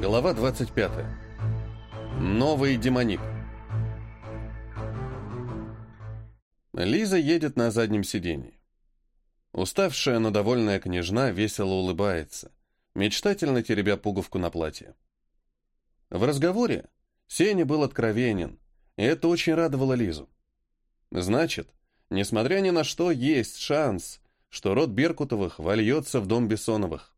Глава 25. Новый демоник. Лиза едет на заднем сиденье. Уставшая, но довольная княжна весело улыбается, мечтательно теребя пуговку на платье. В разговоре Сеня был откровенен, и это очень радовало Лизу. Значит, несмотря ни на что, есть шанс, что род Беркутовых вольется в дом Бессоновых.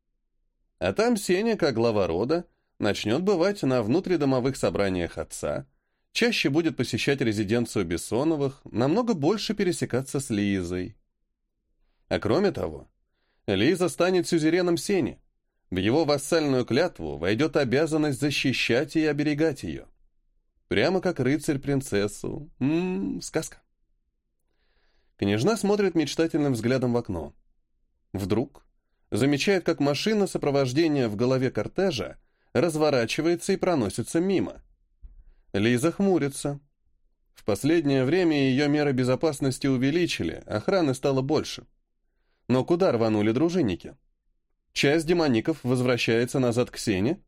А там Сеня, как глава рода, начнет бывать на внутридомовых собраниях отца, чаще будет посещать резиденцию Бессоновых, намного больше пересекаться с Лизой. А кроме того, Лиза станет сюзереном Сени. В его вассальную клятву войдет обязанность защищать и оберегать ее. Прямо как рыцарь принцессу. Ммм, сказка. Княжна смотрит мечтательным взглядом в окно. Вдруг замечает, как машина сопровождения в голове кортежа разворачивается и проносится мимо. Лиза хмурится. В последнее время ее меры безопасности увеличили, охраны стало больше. Но куда рванули дружинники? Часть демоников возвращается назад к Сене?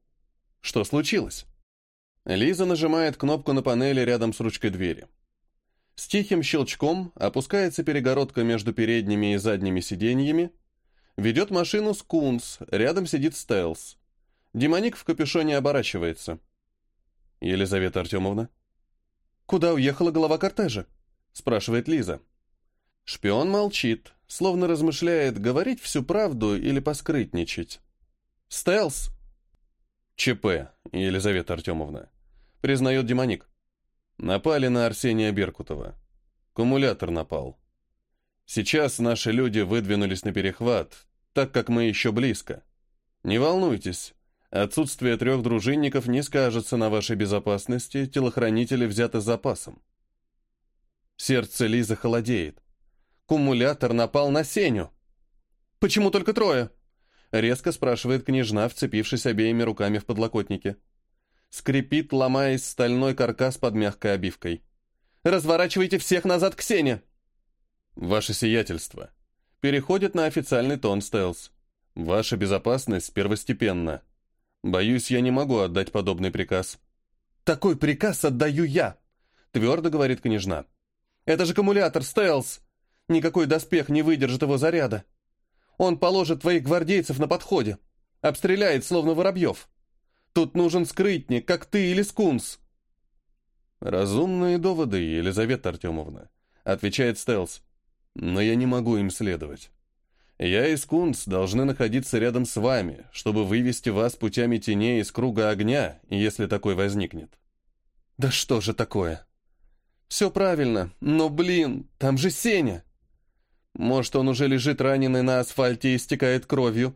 Что случилось? Лиза нажимает кнопку на панели рядом с ручкой двери. С тихим щелчком опускается перегородка между передними и задними сиденьями, Ведет машину Скунс, рядом сидит Стелс. Демоник в капюшоне оборачивается. Елизавета Артемовна. «Куда уехала голова кортежа?» спрашивает Лиза. Шпион молчит, словно размышляет, говорить всю правду или поскрытничать. «Стелс!» «ЧП, Елизавета Артемовна», признает демоник. Напали на Арсения Беркутова. Кумулятор напал. Сейчас наши люди выдвинулись на перехват, так как мы еще близко. Не волнуйтесь, отсутствие трех дружинников не скажется на вашей безопасности, телохранители взяты запасом. Сердце Лизы холодеет. Кумулятор напал на Сеню. «Почему только трое?» Резко спрашивает княжна, вцепившись обеими руками в подлокотники. Скрипит, ломаясь стальной каркас под мягкой обивкой. «Разворачивайте всех назад к Сене!» «Ваше сиятельство», переходит на официальный тон Стелс. «Ваша безопасность первостепенна. Боюсь, я не могу отдать подобный приказ». «Такой приказ отдаю я», — твердо говорит княжна. «Это же аккумулятор, Стелс! Никакой доспех не выдержит его заряда. Он положит твоих гвардейцев на подходе, обстреляет, словно воробьев. Тут нужен скрытник, как ты или скунс». «Разумные доводы, Елизавета Артемовна», — отвечает Стелс но я не могу им следовать. Я и Скунс должны находиться рядом с вами, чтобы вывести вас путями теней из круга огня, если такой возникнет. Да что же такое? Все правильно, но, блин, там же Сеня. Может, он уже лежит раненый на асфальте и истекает кровью.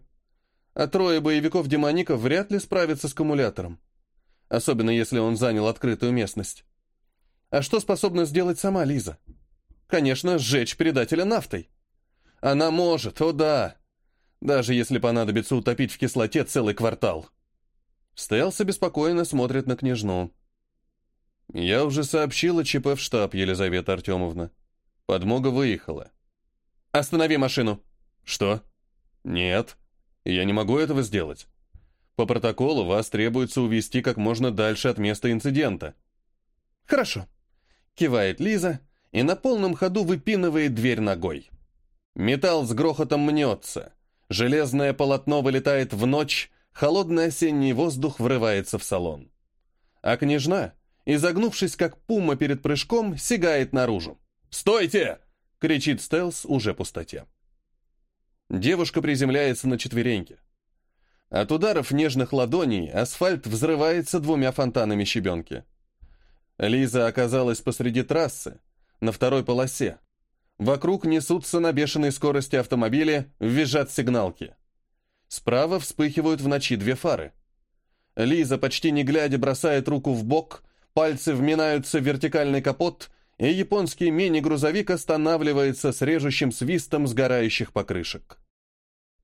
А трое боевиков-демоников вряд ли справятся с аккумулятором. Особенно, если он занял открытую местность. А что способна сделать сама Лиза? Конечно, сжечь предателя нафтой. Она может, о да. Даже если понадобится утопить в кислоте целый квартал. Стелс обеспокоенно смотрит на княжну. «Я уже сообщила ЧП в штаб, Елизавета Артемовна. Подмога выехала». «Останови машину». «Что?» «Нет, я не могу этого сделать. По протоколу вас требуется увести как можно дальше от места инцидента». «Хорошо», — кивает Лиза и на полном ходу выпинывает дверь ногой. Металл с грохотом мнется. Железное полотно вылетает в ночь, холодный осенний воздух врывается в салон. А княжна, изогнувшись как пума перед прыжком, сигает наружу. «Стойте!» — кричит Стелс уже пустоте. Девушка приземляется на четвереньки. От ударов нежных ладоней асфальт взрывается двумя фонтанами щебенки. Лиза оказалась посреди трассы, на второй полосе. Вокруг несутся на бешеной скорости автомобили, визжат сигналки. Справа вспыхивают в ночи две фары. Лиза, почти не глядя, бросает руку в бок, пальцы вминаются в вертикальный капот, и японский мини-грузовик останавливается с режущим свистом сгорающих покрышек.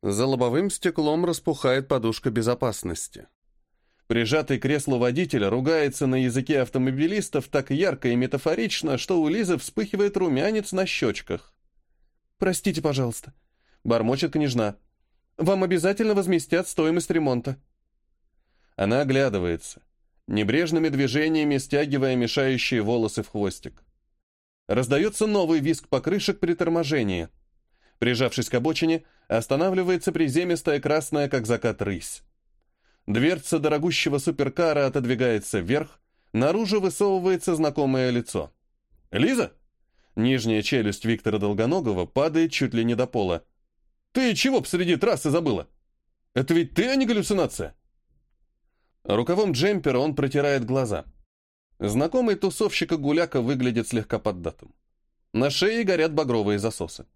За лобовым стеклом распухает подушка безопасности. Прижатый к креслу водителя ругается на языке автомобилистов так ярко и метафорично, что у Лизы вспыхивает румянец на щечках. «Простите, пожалуйста», — бормочет княжна. «Вам обязательно возместят стоимость ремонта». Она оглядывается, небрежными движениями стягивая мешающие волосы в хвостик. Раздается новый визг покрышек при торможении. Прижавшись к обочине, останавливается приземистая красная, как закат, рысь. Дверца дорогущего суперкара отодвигается вверх, наружу высовывается знакомое лицо. «Лиза?» Нижняя челюсть Виктора Долгоногова падает чуть ли не до пола. «Ты чего посреди трассы забыла? Это ведь ты, а не галлюцинация?» Рукавом джемпера он протирает глаза. Знакомый тусовщика гуляка выглядит слегка поддатым. На шее горят багровые засосы.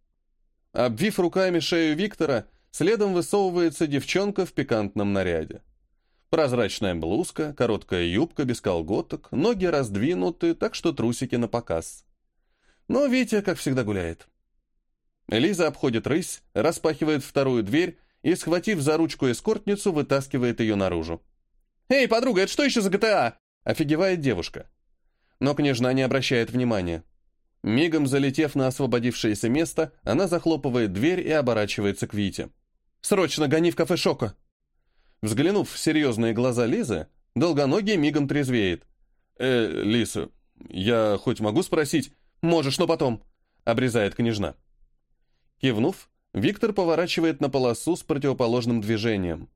Обвив руками шею Виктора, следом высовывается девчонка в пикантном наряде. Прозрачная блузка, короткая юбка без колготок, ноги раздвинуты, так что трусики на показ. Но Витя, как всегда, гуляет. Лиза обходит рысь, распахивает вторую дверь и, схватив за ручку эскортницу, вытаскивает ее наружу. «Эй, подруга, это что еще за ГТА?» — офигевает девушка. Но княжна не обращает внимания. Мигом залетев на освободившееся место, она захлопывает дверь и оборачивается к Вите. «Срочно гони в кафе Шока!» Взглянув в серьезные глаза Лизы, долгоногий мигом трезвеет. «Э, Лиса, я хоть могу спросить?» «Можешь, но потом», — обрезает княжна. Кивнув, Виктор поворачивает на полосу с противоположным движением.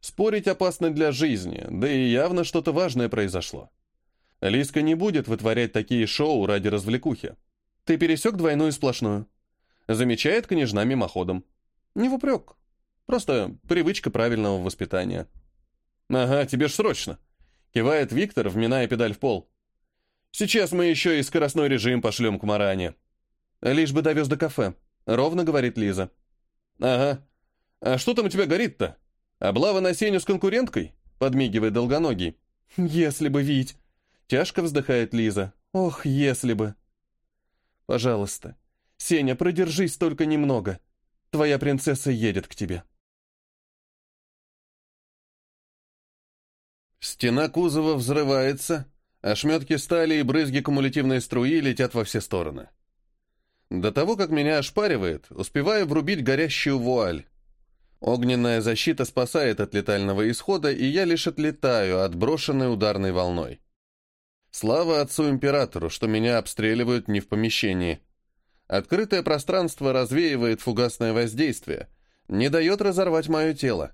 Спорить опасно для жизни, да и явно что-то важное произошло. Лиска не будет вытворять такие шоу ради развлекухи. Ты пересек двойную сплошную. Замечает княжна мимоходом. Не в упрек. Просто привычка правильного воспитания. «Ага, тебе ж срочно!» Кивает Виктор, вминая педаль в пол. «Сейчас мы еще и скоростной режим пошлем к Маране». «Лишь бы довез до кафе», — ровно говорит Лиза. «Ага. А что там у тебя горит-то? Облава на Сеню с конкуренткой?» — подмигивает долгоногий. «Если бы, Вить!» — тяжко вздыхает Лиза. «Ох, если бы!» «Пожалуйста, Сеня, продержись только немного. Твоя принцесса едет к тебе». Стена кузова взрывается, ошметки стали и брызги кумулятивной струи летят во все стороны. До того, как меня ошпаривает, успеваю врубить горящую вуаль. Огненная защита спасает от летального исхода, и я лишь отлетаю, отброшенной ударной волной. Слава отцу-императору, что меня обстреливают не в помещении. Открытое пространство развеивает фугасное воздействие, не дает разорвать мое тело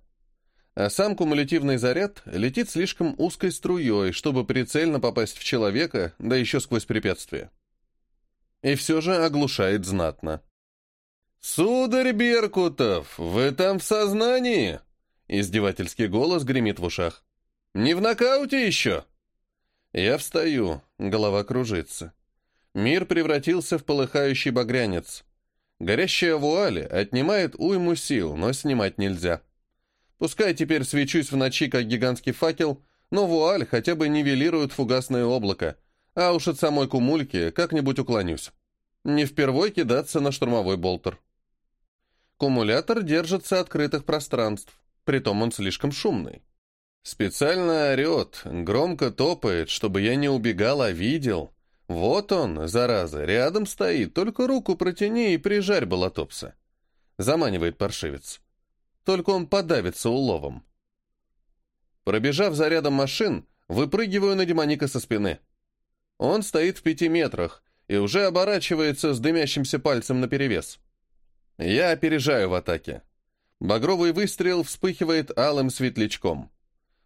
а сам кумулятивный заряд летит слишком узкой струей, чтобы прицельно попасть в человека, да еще сквозь препятствия. И все же оглушает знатно. «Сударь Беркутов, вы там в сознании?» Издевательский голос гремит в ушах. «Не в нокауте еще?» Я встаю, голова кружится. Мир превратился в полыхающий багрянец. Горящая вуаль отнимает уйму сил, но снимать нельзя. Пускай теперь свечусь в ночи, как гигантский факел, но вуаль хотя бы нивелирует фугасное облако, а уж от самой кумульки как-нибудь уклонюсь. Не впервой кидаться на штурмовой болтер. Кумулятор держится открытых пространств, притом он слишком шумный. Специально орет, громко топает, чтобы я не убегал, а видел. Вот он, зараза, рядом стоит, только руку протяни и прижарь болотопса. Заманивает паршивец только он подавится уловом. Пробежав за рядом машин, выпрыгиваю на демоника со спины. Он стоит в пяти метрах и уже оборачивается с дымящимся пальцем наперевес. Я опережаю в атаке. Багровый выстрел вспыхивает алым светлячком.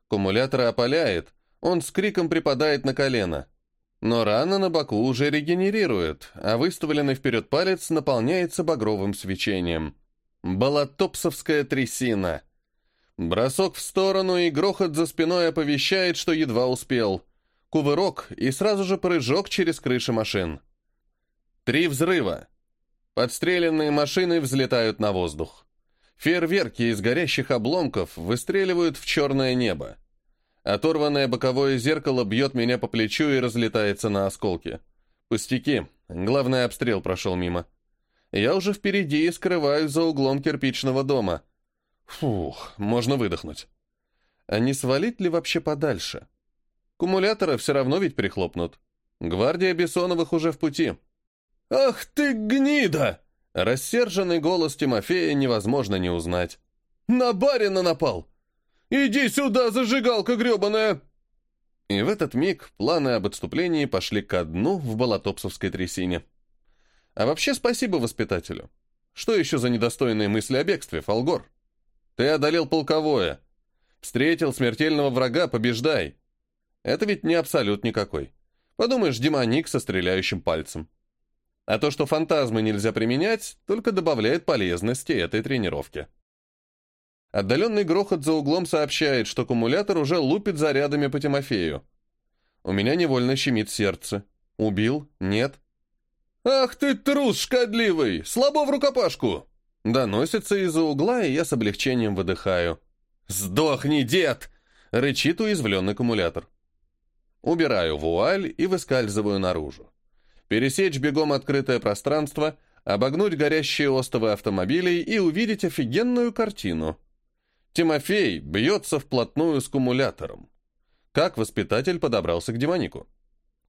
Кумулятор опаляет, он с криком припадает на колено. Но рана на боку уже регенерирует, а выставленный вперед палец наполняется багровым свечением. Болотопсовская трясина. Бросок в сторону и грохот за спиной оповещает, что едва успел. Кувырок и сразу же прыжок через крыши машин. Три взрыва. Подстреленные машины взлетают на воздух. Фейерверки из горящих обломков выстреливают в черное небо. Оторванное боковое зеркало бьет меня по плечу и разлетается на осколки. Пустяки. Главный обстрел прошел мимо. Я уже впереди и скрываюсь за углом кирпичного дома. Фух, можно выдохнуть. А не свалить ли вообще подальше? Кумулятора все равно ведь прихлопнут. Гвардия Бессоновых уже в пути. «Ах ты, гнида!» Рассерженный голос Тимофея невозможно не узнать. «На барина напал! Иди сюда, зажигалка гребаная!» И в этот миг планы об отступлении пошли ко дну в Болотопсовской трясине. А вообще спасибо воспитателю. Что еще за недостойные мысли о бегстве, Фолгор? Ты одолел полковое. Встретил смертельного врага, побеждай. Это ведь не абсолют никакой. Подумаешь, демоник со стреляющим пальцем. А то, что фантазмы нельзя применять, только добавляет полезности этой тренировки. Отдаленный грохот за углом сообщает, что аккумулятор уже лупит зарядами по Тимофею. У меня невольно щемит сердце. Убил? Нет. «Ах ты трус шкодливый! Слабо в рукопашку!» Доносится из-за угла, и я с облегчением выдыхаю. «Сдохни, дед!» — рычит уязвленный аккумулятор. Убираю вуаль и выскальзываю наружу. Пересечь бегом открытое пространство, обогнуть горящие остовы автомобилей и увидеть офигенную картину. Тимофей бьется вплотную с аккумулятором. Как воспитатель подобрался к демонику?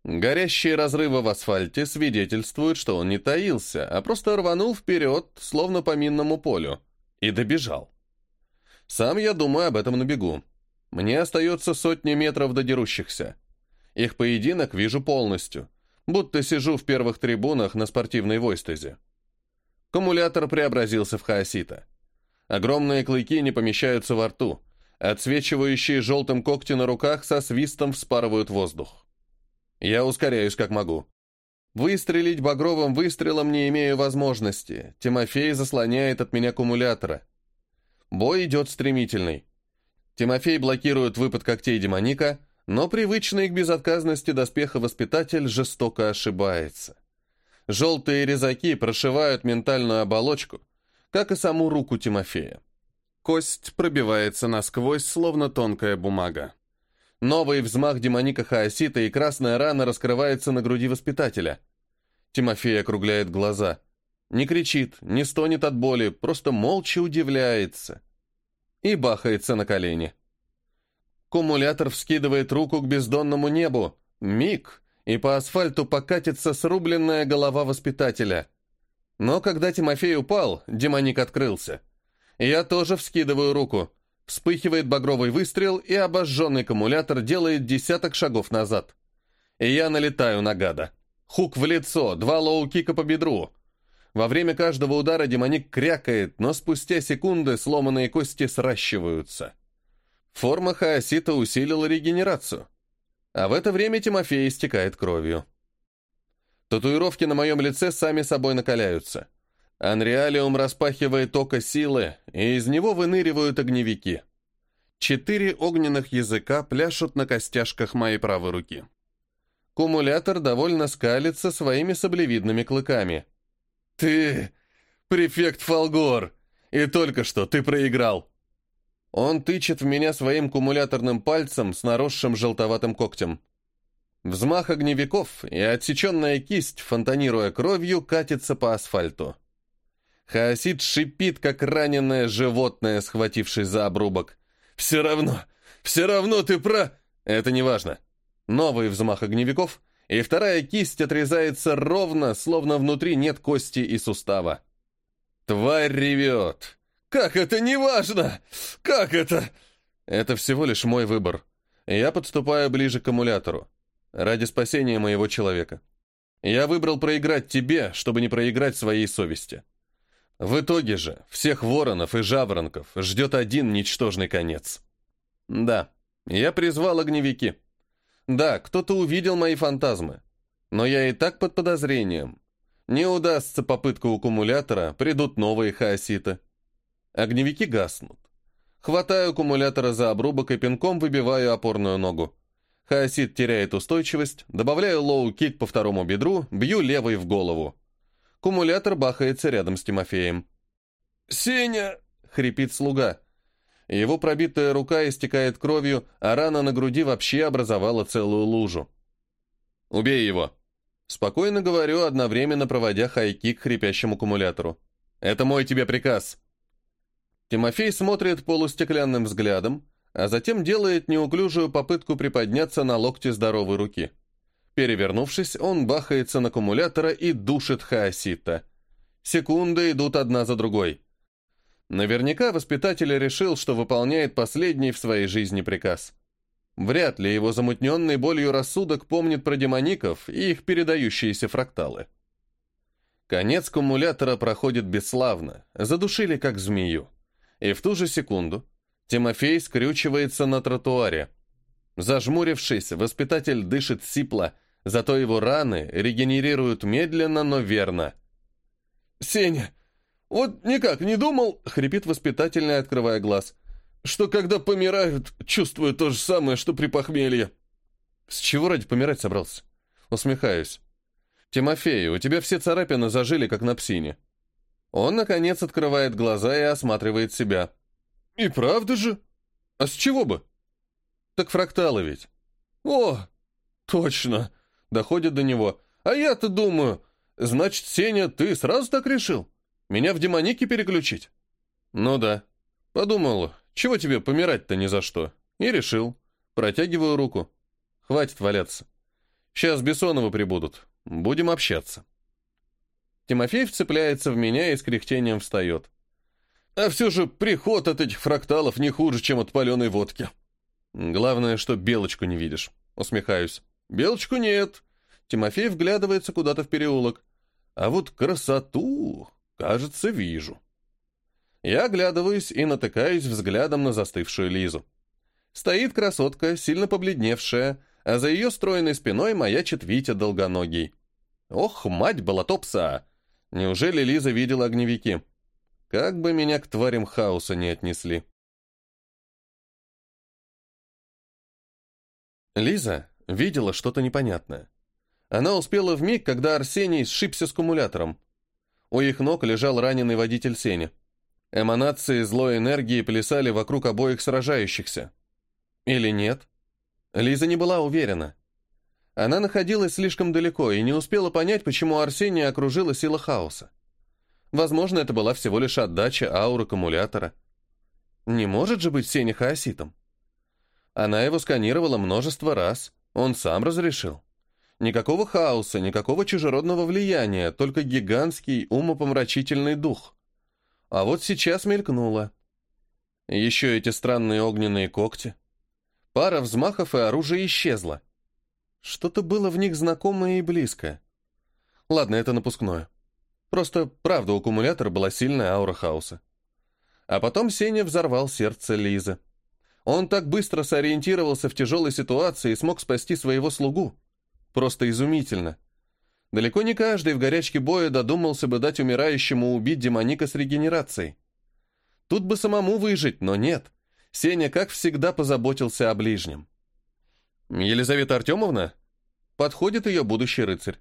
Горящие разрывы в асфальте свидетельствуют, что он не таился, а просто рванул вперед, словно по минному полю, и добежал. Сам я думаю об этом на бегу. Мне остается сотни метров до дерущихся. Их поединок вижу полностью, будто сижу в первых трибунах на спортивной войстезе. Кумулятор преобразился в хаосита. Огромные клыки не помещаются во рту, отсвечивающие желтым когти на руках со свистом вспарывают воздух. Я ускоряюсь как могу. Выстрелить багровым выстрелом не имею возможности. Тимофей заслоняет от меня аккумулятора. Бой идет стремительный. Тимофей блокирует выпад когтей демоника, но привычный к безотказности доспеха воспитатель жестоко ошибается. Желтые резаки прошивают ментальную оболочку, как и саму руку Тимофея. Кость пробивается насквозь, словно тонкая бумага. Новый взмах демоника Хаосита, и красная рана раскрывается на груди воспитателя. Тимофей округляет глаза. Не кричит, не стонет от боли, просто молча удивляется. И бахается на колени. Кумулятор вскидывает руку к бездонному небу. Миг, и по асфальту покатится срубленная голова воспитателя. Но когда Тимофей упал, демоник открылся. Я тоже вскидываю руку. Вспыхивает багровый выстрел, и обожженный аккумулятор делает десяток шагов назад. И я налетаю на гада. Хук в лицо, два лоу-кика по бедру. Во время каждого удара демоник крякает, но спустя секунды сломанные кости сращиваются. Форма хаосита усилила регенерацию. А в это время Тимофей истекает кровью. Татуировки на моем лице сами собой накаляются. Анреалиум распахивает око силы, и из него выныривают огневики. Четыре огненных языка пляшут на костяшках моей правой руки. Кумулятор довольно скалится своими саблевидными клыками. «Ты... префект Фолгор! И только что ты проиграл!» Он тычет в меня своим кумуляторным пальцем с наросшим желтоватым когтем. Взмах огневиков, и отсеченная кисть, фонтанируя кровью, катится по асфальту. Хаосид шипит, как раненое животное, схватившись за обрубок. «Все равно! Все равно ты про...» Это не важно. Новый взмах огневиков, и вторая кисть отрезается ровно, словно внутри нет кости и сустава. Тварь ревет. «Как это не важно? Как это?» Это всего лишь мой выбор. Я подступаю ближе к аккумулятору. Ради спасения моего человека. Я выбрал проиграть тебе, чтобы не проиграть своей совести. В итоге же всех воронов и жаворонков ждет один ничтожный конец. Да, я призвал огневики. Да, кто-то увидел мои фантазмы. Но я и так под подозрением. Не удастся попытка у аккумулятора, придут новые хаоситы. Огневики гаснут. Хватаю аккумулятора за обрубок и пинком выбиваю опорную ногу. Хаосит теряет устойчивость, добавляю лоу-кик по второму бедру, бью левой в голову. Кумулятор бахается рядом с Тимофеем. «Сеня!» — хрипит слуга. Его пробитая рука истекает кровью, а рана на груди вообще образовала целую лужу. «Убей его!» Спокойно говорю, одновременно проводя хай-кик хрипящему аккумулятору. «Это мой тебе приказ!» Тимофей смотрит полустеклянным взглядом, а затем делает неуклюжую попытку приподняться на локте здоровой руки. Перевернувшись, он бахается на аккумулятора и душит хаосита. Секунды идут одна за другой. Наверняка воспитатель решил, что выполняет последний в своей жизни приказ. Вряд ли его замутненный болью рассудок помнит про демоников и их передающиеся фракталы. Конец кумулятора проходит бесславно, задушили как змею. И в ту же секунду Тимофей скрючивается на тротуаре. Зажмурившись, воспитатель дышит сипло, зато его раны регенерируют медленно, но верно. «Сеня, вот никак не думал», — хрипит воспитательный, открывая глаз, «что когда помирают, чувствую то же самое, что при похмелье». «С чего ради помирать собрался?» Усмехаюсь. «Тимофей, у тебя все царапины зажили, как на псине». Он, наконец, открывает глаза и осматривает себя. «И правда же? А с чего бы?» «Так фракталы ведь». «О, точно!» — доходит до него. «А я-то думаю, значит, Сеня, ты сразу так решил? Меня в демоники переключить?» «Ну да. Подумал, чего тебе помирать-то ни за что?» И решил. Протягиваю руку. «Хватит валяться. Сейчас Бессоновы прибудут. Будем общаться. Тимофей вцепляется в меня и с кряхтением встает. А все же приход от этих фракталов не хуже, чем от паленой водки. Главное, что белочку не видишь. Усмехаюсь. Белочку нет. Тимофей вглядывается куда-то в переулок. А вот красоту, кажется, вижу. Я оглядываюсь и натыкаюсь взглядом на застывшую Лизу. Стоит красотка, сильно побледневшая, а за ее стройной спиной маячит Витя Долгоногий. Ох, мать болотопса! Неужели Лиза видела огневики? Как бы меня к тварям хаоса не отнесли. Лиза видела что-то непонятное. Она успела в миг, когда Арсений сшибся с кумулятором. У их ног лежал раненый водитель Сени. Эманации злой энергии плясали вокруг обоих сражающихся. Или нет? Лиза не была уверена. Она находилась слишком далеко и не успела понять, почему Арсения окружила сила хаоса. Возможно, это была всего лишь отдача ауры аккумулятора. Не может же быть Сеня хаоситом. Она его сканировала множество раз, он сам разрешил. Никакого хаоса, никакого чужеродного влияния, только гигантский умопомрачительный дух. А вот сейчас мелькнуло. Еще эти странные огненные когти. Пара взмахов, и оружие исчезло. Что-то было в них знакомое и близкое. Ладно, это напускное. Просто, правда, у аккумулятора была сильная аура хаоса. А потом Сеня взорвал сердце Лизы. Он так быстро сориентировался в тяжелой ситуации и смог спасти своего слугу. Просто изумительно. Далеко не каждый в горячке боя додумался бы дать умирающему убить демоника с регенерацией. Тут бы самому выжить, но нет. Сеня, как всегда, позаботился о ближнем. «Елизавета Артемовна?» Подходит ее будущий рыцарь.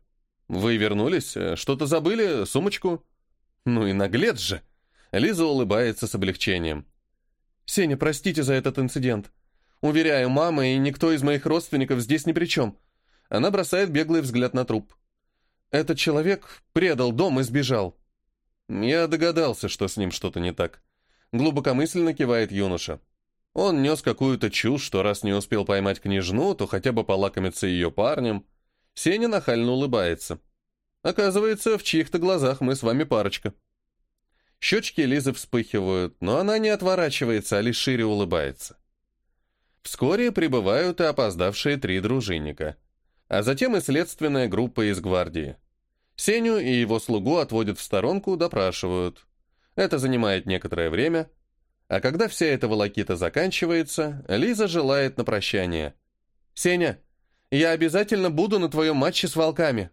«Вы вернулись? Что-то забыли? Сумочку?» «Ну и наглец же!» Лиза улыбается с облегчением. «Сеня, простите за этот инцидент. Уверяю, мама и никто из моих родственников здесь ни при чем». Она бросает беглый взгляд на труп. «Этот человек предал дом и сбежал». Я догадался, что с ним что-то не так. Глубокомысленно кивает юноша. Он нес какую-то чушь, что раз не успел поймать княжну, то хотя бы полакомиться ее парнем. Сеня нахально улыбается. Оказывается, в чьих-то глазах мы с вами парочка. Щечки Лизы вспыхивают, но она не отворачивается, а лишь шире улыбается. Вскоре прибывают и опоздавшие три дружинника. А затем и следственная группа из гвардии. Сеню и его слугу отводят в сторонку, допрашивают. Это занимает некоторое время — а когда вся эта волокита заканчивается, Лиза желает на прощание. «Сеня, я обязательно буду на твоем матче с волками.